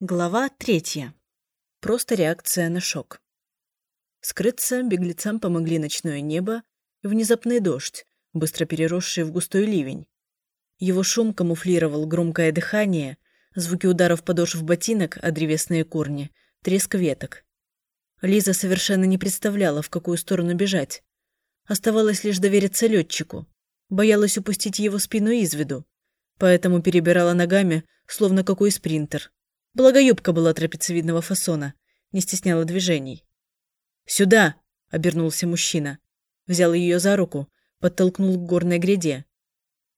Глава третья. Просто реакция на шок. Скрыться беглецам помогли ночное небо и внезапный дождь, быстро переросший в густой ливень. Его шум камуфлировал громкое дыхание, звуки ударов подошв ботинок о древесные корни, треск веток. Лиза совершенно не представляла, в какую сторону бежать. Оставалось лишь довериться летчику. Боялась упустить его спину из виду, поэтому перебирала ногами, словно какой спринтер. Благо юбка была трапециевидного фасона, не стесняла движений. «Сюда!» — обернулся мужчина. Взял ее за руку, подтолкнул к горной гряде.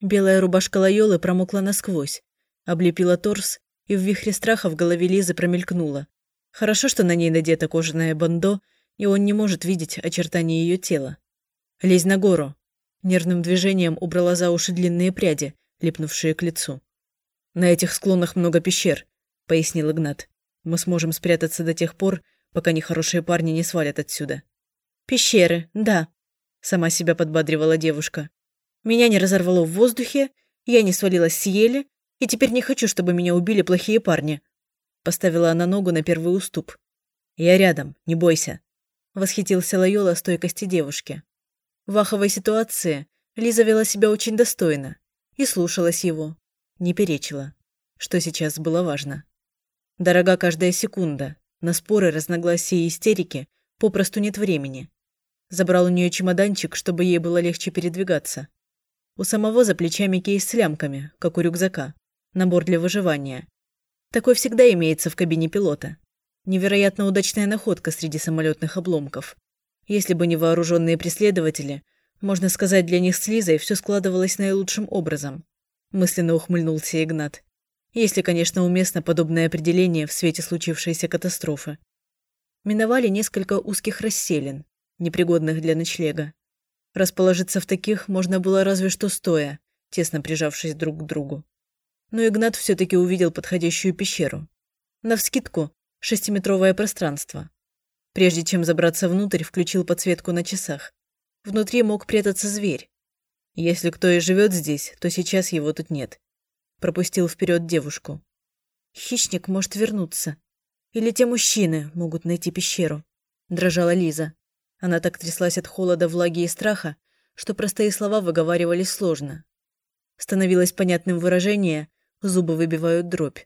Белая рубашка Лайолы промокла насквозь, облепила торс, и в вихре страха в голове Лизы промелькнула. Хорошо, что на ней надето кожаное бандо, и он не может видеть очертания ее тела. «Лезь на гору!» Нервным движением убрала за уши длинные пряди, липнувшие к лицу. «На этих склонах много пещер. — пояснил Игнат. «Мы сможем спрятаться до тех пор, пока нехорошие парни не свалят отсюда». «Пещеры, да», — сама себя подбадривала девушка. «Меня не разорвало в воздухе, я не свалилась с ели, и теперь не хочу, чтобы меня убили плохие парни». Поставила она ногу на первый уступ. «Я рядом, не бойся», — восхитился Лайола стойкости девушки. В аховой ситуации Лиза вела себя очень достойно и слушалась его, не перечила, что сейчас было важно. Дорога каждая секунда. На споры, разногласия и истерики попросту нет времени. Забрал у нее чемоданчик, чтобы ей было легче передвигаться. У самого за плечами кейс с лямками, как у рюкзака. Набор для выживания. Такой всегда имеется в кабине пилота. Невероятно удачная находка среди самолетных обломков. Если бы не вооруженные преследователи, можно сказать, для них с Лизой все складывалось наилучшим образом. Мысленно ухмыльнулся Игнат если, конечно, уместно подобное определение в свете случившейся катастрофы. Миновали несколько узких расселин, непригодных для ночлега. Расположиться в таких можно было разве что стоя, тесно прижавшись друг к другу. Но Игнат все-таки увидел подходящую пещеру. Навскидку шестиметровое пространство. Прежде чем забраться внутрь, включил подсветку на часах. Внутри мог прятаться зверь. Если кто и живет здесь, то сейчас его тут нет пропустил вперед девушку. Хищник может вернуться. Или те мужчины могут найти пещеру. Дрожала Лиза. Она так тряслась от холода, влаги и страха, что простые слова выговаривались сложно. Становилось понятным выражение «зубы выбивают дробь».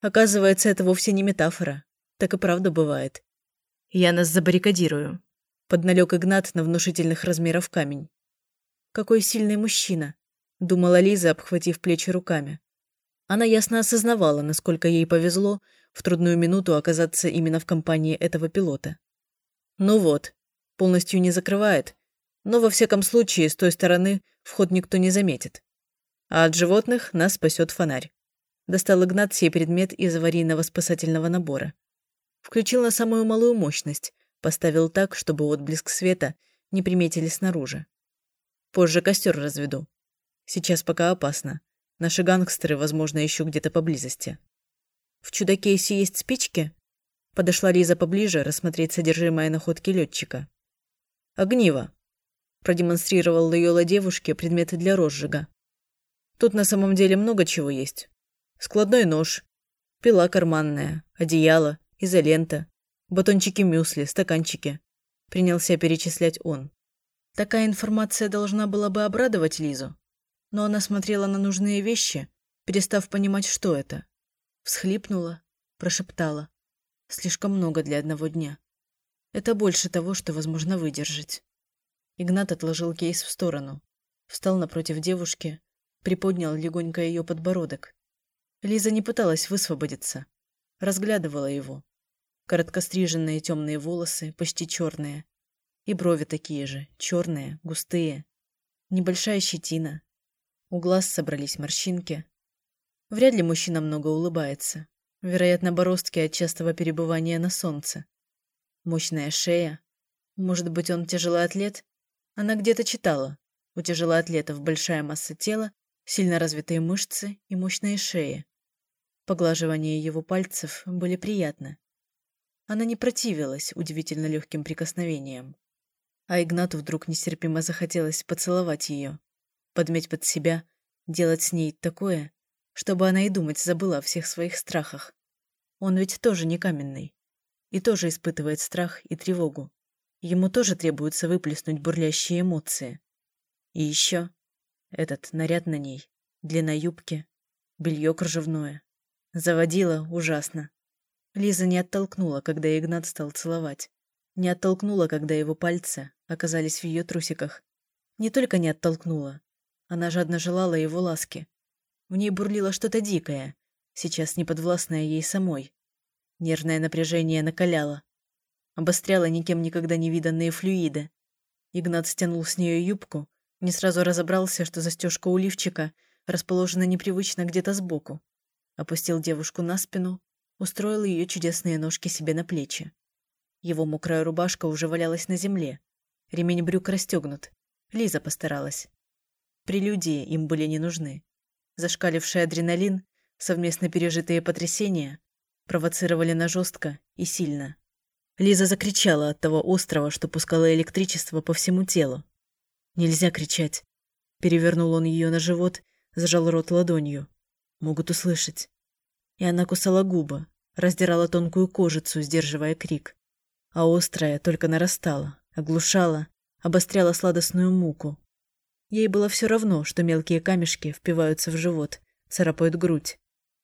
Оказывается, это вовсе не метафора. Так и правда бывает. «Я нас забаррикадирую», — подналег Игнат на внушительных размеров камень. «Какой сильный мужчина думала Лиза, обхватив плечи руками. Она ясно осознавала, насколько ей повезло в трудную минуту оказаться именно в компании этого пилота. Ну вот, полностью не закрывает, но во всяком случае с той стороны вход никто не заметит. А от животных нас спасет фонарь. Достал Игнат сей предмет из аварийного спасательного набора. Включил на самую малую мощность, поставил так, чтобы отблеск света не приметили снаружи. Позже костер разведу. Сейчас пока опасно. Наши гангстеры, возможно, еще где-то поблизости. В чудо-кейсе есть спички? Подошла Лиза поближе рассмотреть содержимое находки летчика. Огниво. Продемонстрировал Лайола девушке предметы для розжига. Тут на самом деле много чего есть. Складной нож, пила карманная, одеяло, изолента, батончики мюсли, стаканчики. Принялся перечислять он. Такая информация должна была бы обрадовать Лизу но она смотрела на нужные вещи, перестав понимать, что это. Всхлипнула, прошептала. Слишком много для одного дня. Это больше того, что возможно выдержать. Игнат отложил кейс в сторону, встал напротив девушки, приподнял легонько ее подбородок. Лиза не пыталась высвободиться, разглядывала его. Короткостриженные темные волосы, почти черные. И брови такие же, черные, густые. Небольшая щетина, у глаз собрались морщинки. Вряд ли мужчина много улыбается. Вероятно, бороздки от частого перебывания на солнце. Мощная шея. Может быть, он тяжелоатлет? Она где-то читала. У тяжелоатлетов большая масса тела, сильно развитые мышцы и мощные шеи. Поглаживание его пальцев были приятны. Она не противилась удивительно легким прикосновениям. А Игнату вдруг нестерпимо захотелось поцеловать ее подмять под себя, делать с ней такое, чтобы она и думать забыла о всех своих страхах. Он ведь тоже не каменный. И тоже испытывает страх и тревогу. Ему тоже требуется выплеснуть бурлящие эмоции. И еще этот наряд на ней, длина юбки, белье кружевное. Заводила ужасно. Лиза не оттолкнула, когда Игнат стал целовать. Не оттолкнула, когда его пальцы оказались в ее трусиках. Не только не оттолкнула. Она жадно желала его ласки. В ней бурлило что-то дикое, сейчас неподвластное ей самой. Нервное напряжение накаляло. Обостряло никем никогда не виданные флюиды. Игнат стянул с нее юбку, не сразу разобрался, что застежка у лифчика расположена непривычно где-то сбоку. Опустил девушку на спину, устроил ее чудесные ножки себе на плечи. Его мокрая рубашка уже валялась на земле. Ремень брюк расстегнут. Лиза постаралась. Прелюдии им были не нужны. Зашкаливший адреналин, совместно пережитые потрясения провоцировали на жестко и сильно. Лиза закричала от того острова, что пускало электричество по всему телу. «Нельзя кричать!» Перевернул он ее на живот, сжал рот ладонью. «Могут услышать». И она кусала губы, раздирала тонкую кожицу, сдерживая крик. А острая только нарастала, оглушала, обостряла сладостную муку, Ей было все равно, что мелкие камешки впиваются в живот, царапают грудь.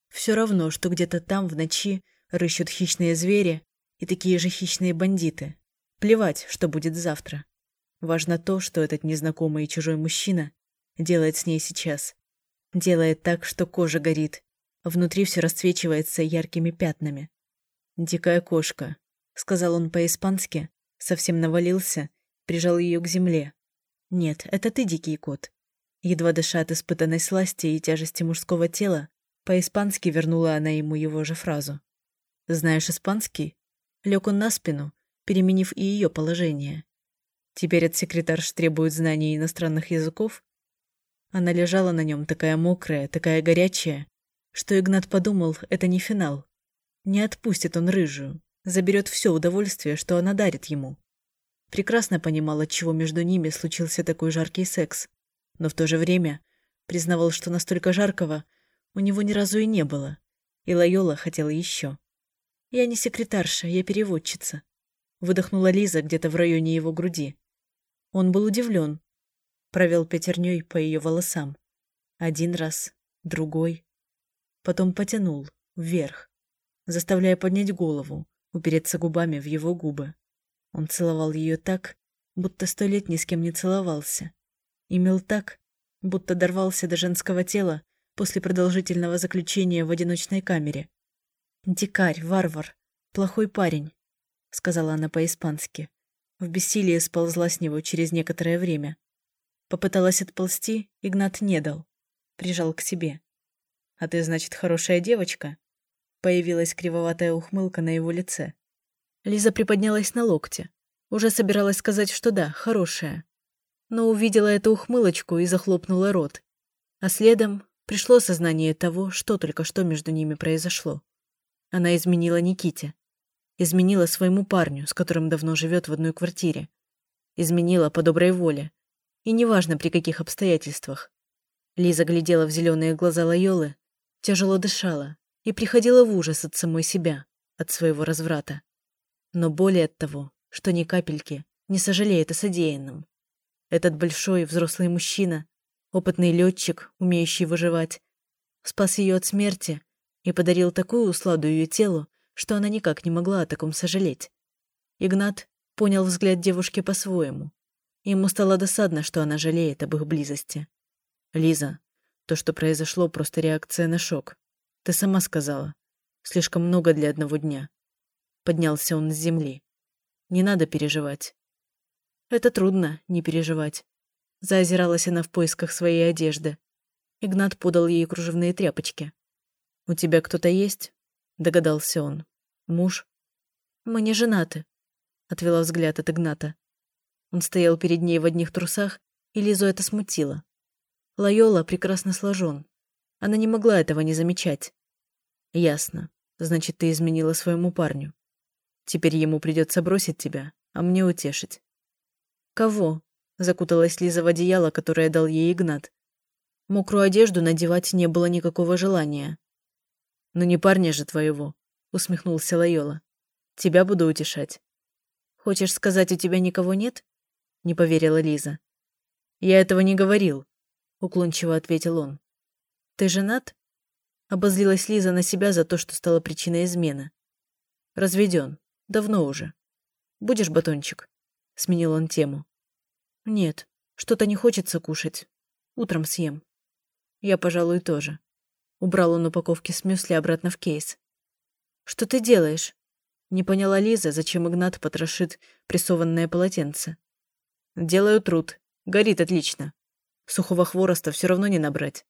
Все равно, что где-то там в ночи рыщут хищные звери и такие же хищные бандиты. Плевать, что будет завтра. Важно то, что этот незнакомый и чужой мужчина делает с ней сейчас. Делает так, что кожа горит, внутри все расцвечивается яркими пятнами. «Дикая кошка», — сказал он по-испански, совсем навалился, прижал ее к земле, «Нет, это ты, дикий кот». Едва дыша от испытанной сласти и тяжести мужского тела, по-испански вернула она ему его же фразу. «Знаешь испанский?» Лег он на спину, переменив и ее положение. Теперь от секретарш требует знаний иностранных языков. Она лежала на нем такая мокрая, такая горячая, что Игнат подумал, это не финал. Не отпустит он рыжую, заберет все удовольствие, что она дарит ему. Прекрасно понимал, от чего между ними случился такой жаркий секс, но в то же время признавал, что настолько жаркого у него ни разу и не было, и Лайола хотела еще. «Я не секретарша, я переводчица», — выдохнула Лиза где-то в районе его груди. Он был удивлен. Провел пятерней по ее волосам. Один раз, другой. Потом потянул, вверх, заставляя поднять голову, упереться губами в его губы. Он целовал ее так, будто сто лет ни с кем не целовался. Имел так, будто дорвался до женского тела после продолжительного заключения в одиночной камере. «Дикарь, варвар, плохой парень», — сказала она по-испански. В бессилии сползла с него через некоторое время. Попыталась отползти, Игнат не дал. Прижал к себе. «А ты, значит, хорошая девочка?» Появилась кривоватая ухмылка на его лице. Лиза приподнялась на локте. Уже собиралась сказать, что да, хорошая. Но увидела эту ухмылочку и захлопнула рот. А следом пришло сознание того, что только что между ними произошло. Она изменила Никите. Изменила своему парню, с которым давно живет в одной квартире. Изменила по доброй воле. И неважно, при каких обстоятельствах. Лиза глядела в зеленые глаза Лайолы, тяжело дышала и приходила в ужас от самой себя, от своего разврата но более от того, что ни капельки не сожалеет о содеянном. Этот большой взрослый мужчина, опытный летчик, умеющий выживать, спас ее от смерти и подарил такую усладу ее телу, что она никак не могла о таком сожалеть. Игнат понял взгляд девушки по-своему. Ему стало досадно, что она жалеет об их близости. «Лиза, то, что произошло, просто реакция на шок. Ты сама сказала. Слишком много для одного дня. Поднялся он с земли. Не надо переживать. Это трудно, не переживать. Заозиралась она в поисках своей одежды. Игнат подал ей кружевные тряпочки. «У тебя кто-то есть?» — догадался он. «Муж?» «Мы не женаты», — отвела взгляд от Игната. Он стоял перед ней в одних трусах, и Лизу это смутило. Лайола прекрасно сложен. Она не могла этого не замечать. «Ясно. Значит, ты изменила своему парню. Теперь ему придется бросить тебя, а мне утешить. Кого? Закуталась Лиза в одеяло, которое дал ей Игнат. Мокрую одежду надевать не было никакого желания. Но не парня же твоего. — усмехнулся Лайола. «Тебя буду утешать». «Хочешь сказать, у тебя никого нет?» — не поверила Лиза. «Я этого не говорил», — уклончиво ответил он. «Ты женат?» — обозлилась Лиза на себя за то, что стала причиной измены. «Разведен. Давно уже. Будешь батончик?» — сменил он тему. «Нет, что-то не хочется кушать. Утром съем». «Я, пожалуй, тоже». Убрал он упаковки с мюсли обратно в кейс. «Что ты делаешь?» Не поняла Лиза, зачем Игнат потрошит прессованное полотенце. «Делаю труд. Горит отлично. Сухого хвороста все равно не набрать».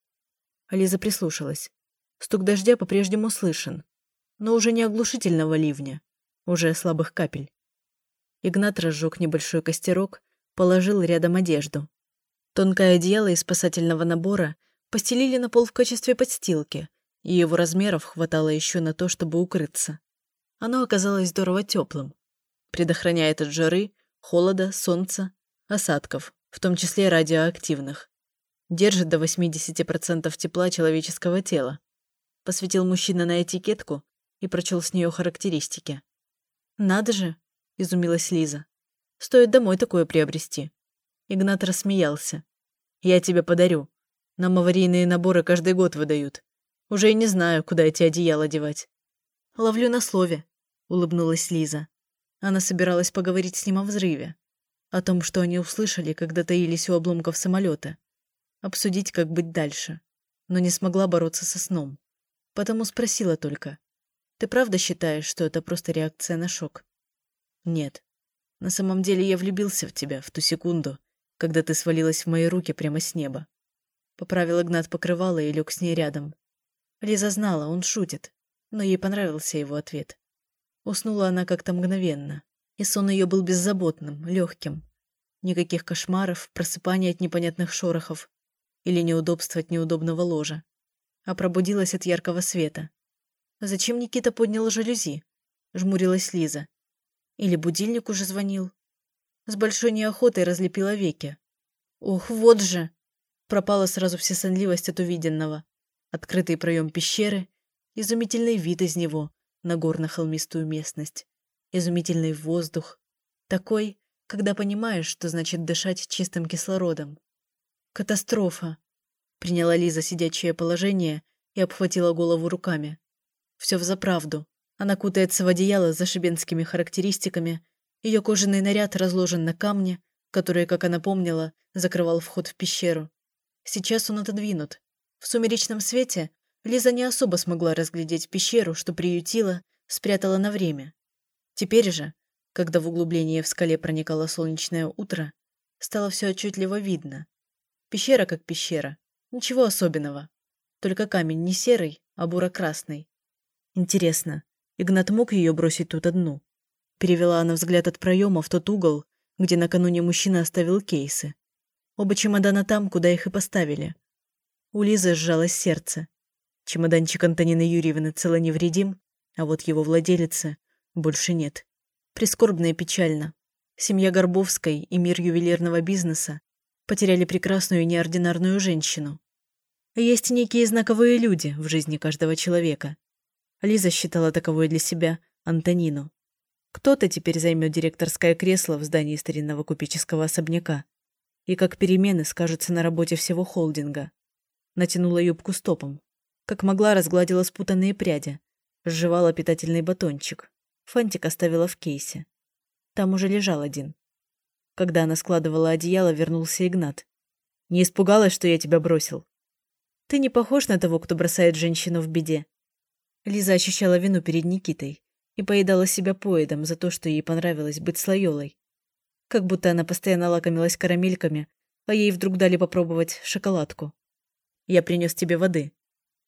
Лиза прислушалась. Стук дождя по-прежнему слышен, но уже не оглушительного ливня, уже слабых капель. Игнат разжег небольшой костерок, положил рядом одежду. Тонкое одеяло из спасательного набора постелили на пол в качестве подстилки, и его размеров хватало еще на то, чтобы укрыться. Оно оказалось здорово теплым. Предохраняет от жары, холода, солнца, осадков, в том числе радиоактивных. Держит до 80% тепла человеческого тела. Посветил мужчина на этикетку и прочел с нее характеристики. «Надо же!» – изумилась Лиза. «Стоит домой такое приобрести». Игнат рассмеялся. «Я тебе подарю. Нам аварийные наборы каждый год выдают. Уже и не знаю, куда эти одеяла девать». «Ловлю на слове», — улыбнулась Лиза. Она собиралась поговорить с ним о взрыве. О том, что они услышали, когда таились у обломков самолета. Обсудить, как быть дальше. Но не смогла бороться со сном. Потому спросила только. «Ты правда считаешь, что это просто реакция на шок?» «Нет. На самом деле я влюбился в тебя в ту секунду, когда ты свалилась в мои руки прямо с неба. Поправил Игнат покрывало и лег с ней рядом. Лиза знала, он шутит, но ей понравился его ответ. Уснула она как-то мгновенно, и сон ее был беззаботным, легким. Никаких кошмаров, просыпания от непонятных шорохов или неудобства от неудобного ложа. А пробудилась от яркого света. Зачем Никита поднял жалюзи? Жмурилась Лиза. Или будильник уже звонил? С большой неохотой разлепила веки. Ох, вот же! Пропала сразу вся сонливость от увиденного. Открытый проем пещеры, изумительный вид из него на горно-холмистую местность, изумительный воздух. Такой, когда понимаешь, что значит дышать чистым кислородом. Катастрофа. Приняла Лиза сидячее положение и обхватила голову руками. Все взаправду. Она кутается в одеяло с зашибенскими характеристиками. Ее кожаный наряд разложен на камне, который, как она помнила, закрывал вход в пещеру. Сейчас он отодвинут. В сумеречном свете Лиза не особо смогла разглядеть пещеру, что приютила, спрятала на время. Теперь же, когда в углубление в скале проникало солнечное утро, стало все отчетливо видно. Пещера как пещера. Ничего особенного. Только камень не серый, а буро-красный. Интересно, Игнат мог ее бросить тут одну? Перевела она взгляд от проема в тот угол, где накануне мужчина оставил кейсы. Оба чемодана там, куда их и поставили. У Лизы сжалось сердце. Чемоданчик Антонины Юрьевны цело невредим, а вот его владелицы больше нет. Прискорбно и печально. Семья Горбовской и мир ювелирного бизнеса потеряли прекрасную и неординарную женщину. Есть некие знаковые люди в жизни каждого человека. Лиза считала таковой для себя Антонину. Кто-то теперь займет директорское кресло в здании старинного купеческого особняка и как перемены скажутся на работе всего холдинга. Натянула юбку стопом. Как могла, разгладила спутанные пряди. Сживала питательный батончик. Фантик оставила в кейсе. Там уже лежал один. Когда она складывала одеяло, вернулся Игнат. «Не испугалась, что я тебя бросил?» «Ты не похож на того, кто бросает женщину в беде». Лиза ощущала вину перед Никитой и поедала себя поедом за то, что ей понравилось быть слоёлой. Как будто она постоянно лакомилась карамельками, а ей вдруг дали попробовать шоколадку. «Я принес тебе воды».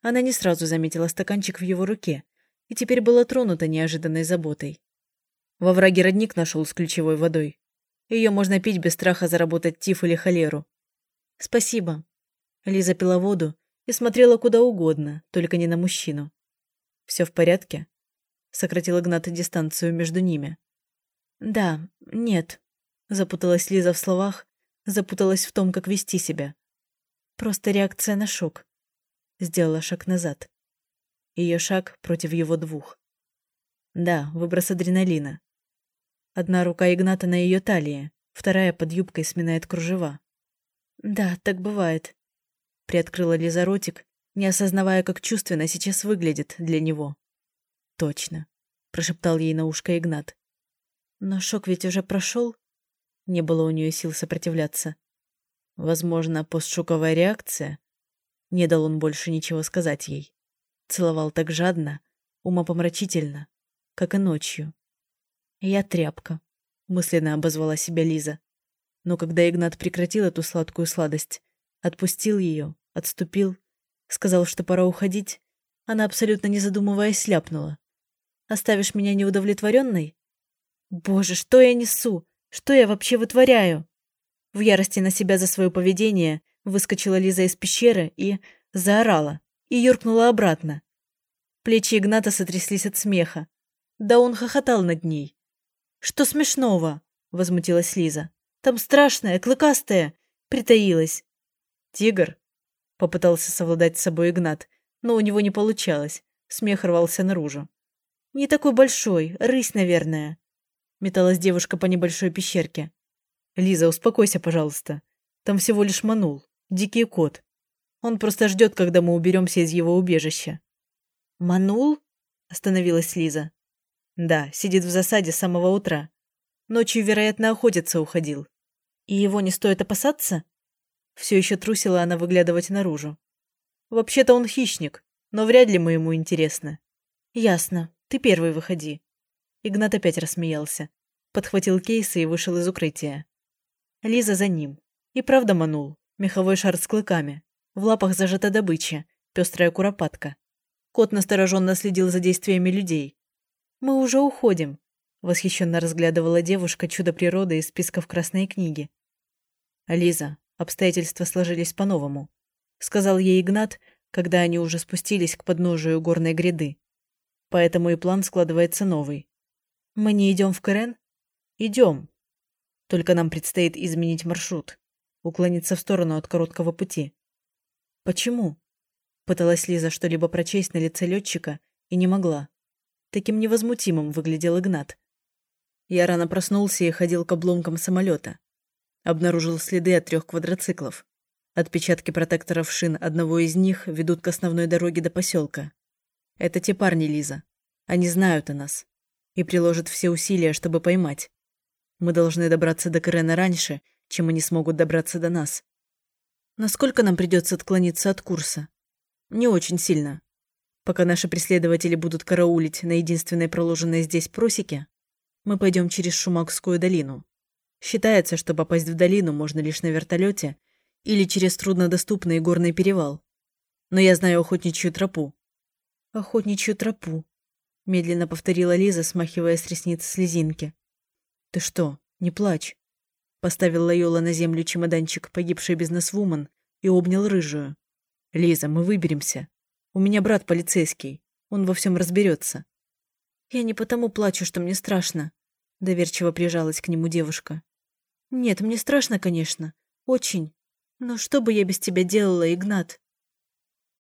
Она не сразу заметила стаканчик в его руке и теперь была тронута неожиданной заботой. Во враге родник нашел с ключевой водой. Ее можно пить без страха заработать тиф или холеру. «Спасибо». Лиза пила воду и смотрела куда угодно, только не на мужчину. «Все в порядке?» Сократил Игнат дистанцию между ними. «Да, нет», Запуталась Лиза в словах, запуталась в том, как вести себя. Просто реакция на шок. Сделала шаг назад. Ее шаг против его двух. Да, выброс адреналина. Одна рука Игната на ее талии, вторая под юбкой сминает кружева. Да, так бывает. Приоткрыла Лиза ротик, не осознавая, как чувственно сейчас выглядит для него. Точно, прошептал ей на ушко Игнат. Но шок ведь уже прошел. Не было у нее сил сопротивляться. Возможно, постшоковая реакция. Не дал он больше ничего сказать ей. Целовал так жадно, умопомрачительно, как и ночью. «Я тряпка», — мысленно обозвала себя Лиза. Но когда Игнат прекратил эту сладкую сладость, отпустил ее, отступил, сказал, что пора уходить, она, абсолютно не задумываясь, ляпнула. «Оставишь меня неудовлетворенной?» «Боже, что я несу? Что я вообще вытворяю?» В ярости на себя за свое поведение выскочила Лиза из пещеры и заорала, и юркнула обратно. Плечи Игната сотряслись от смеха. Да он хохотал над ней. «Что смешного?» – возмутилась Лиза. «Там страшная, клыкастая, притаилась». «Тигр?» – попытался совладать с собой Игнат, но у него не получалось. Смех рвался наружу. «Не такой большой, рысь, наверное», – металась девушка по небольшой пещерке. «Лиза, успокойся, пожалуйста. Там всего лишь манул, дикий кот. Он просто ждет, когда мы уберемся из его убежища». «Манул?» – остановилась Лиза. «Да, сидит в засаде с самого утра. Ночью, вероятно, охотиться уходил. И его не стоит опасаться?» Все еще трусила она выглядывать наружу. «Вообще-то он хищник, но вряд ли мы ему интересны». «Ясно. Ты первый выходи». Игнат опять рассмеялся. Подхватил кейсы и вышел из укрытия. Лиза за ним. И правда манул. Меховой шар с клыками. В лапах зажата добыча. Пестрая куропатка. Кот настороженно следил за действиями людей. «Мы уже уходим», – восхищенно разглядывала девушка чудо природы из списков Красной книги. «Лиза, обстоятельства сложились по-новому», – сказал ей Игнат, когда они уже спустились к подножию горной гряды. «Поэтому и план складывается новый. Мы не идем в Кэрен?» «Идем», только нам предстоит изменить маршрут, уклониться в сторону от короткого пути. Почему? Пыталась Лиза что-либо прочесть на лице летчика и не могла. Таким невозмутимым выглядел Игнат. Я рано проснулся и ходил к обломкам самолета. Обнаружил следы от трех квадроциклов. Отпечатки протекторов шин одного из них ведут к основной дороге до поселка. Это те парни, Лиза. Они знают о нас. И приложат все усилия, чтобы поймать. Мы должны добраться до Карена раньше, чем они смогут добраться до нас. Насколько нам придется отклониться от курса? Не очень сильно. Пока наши преследователи будут караулить на единственной проложенной здесь просеке, мы пойдем через Шумакскую долину. Считается, что попасть в долину можно лишь на вертолете или через труднодоступный горный перевал. Но я знаю охотничью тропу. Охотничью тропу, медленно повторила Лиза, смахивая с ресниц слезинки. «Ты что, не плачь?» Поставил Лайола на землю чемоданчик погибшей бизнесвумен и обнял рыжую. «Лиза, мы выберемся. У меня брат полицейский. Он во всем разберется. «Я не потому плачу, что мне страшно», — доверчиво прижалась к нему девушка. «Нет, мне страшно, конечно. Очень. Но что бы я без тебя делала, Игнат?»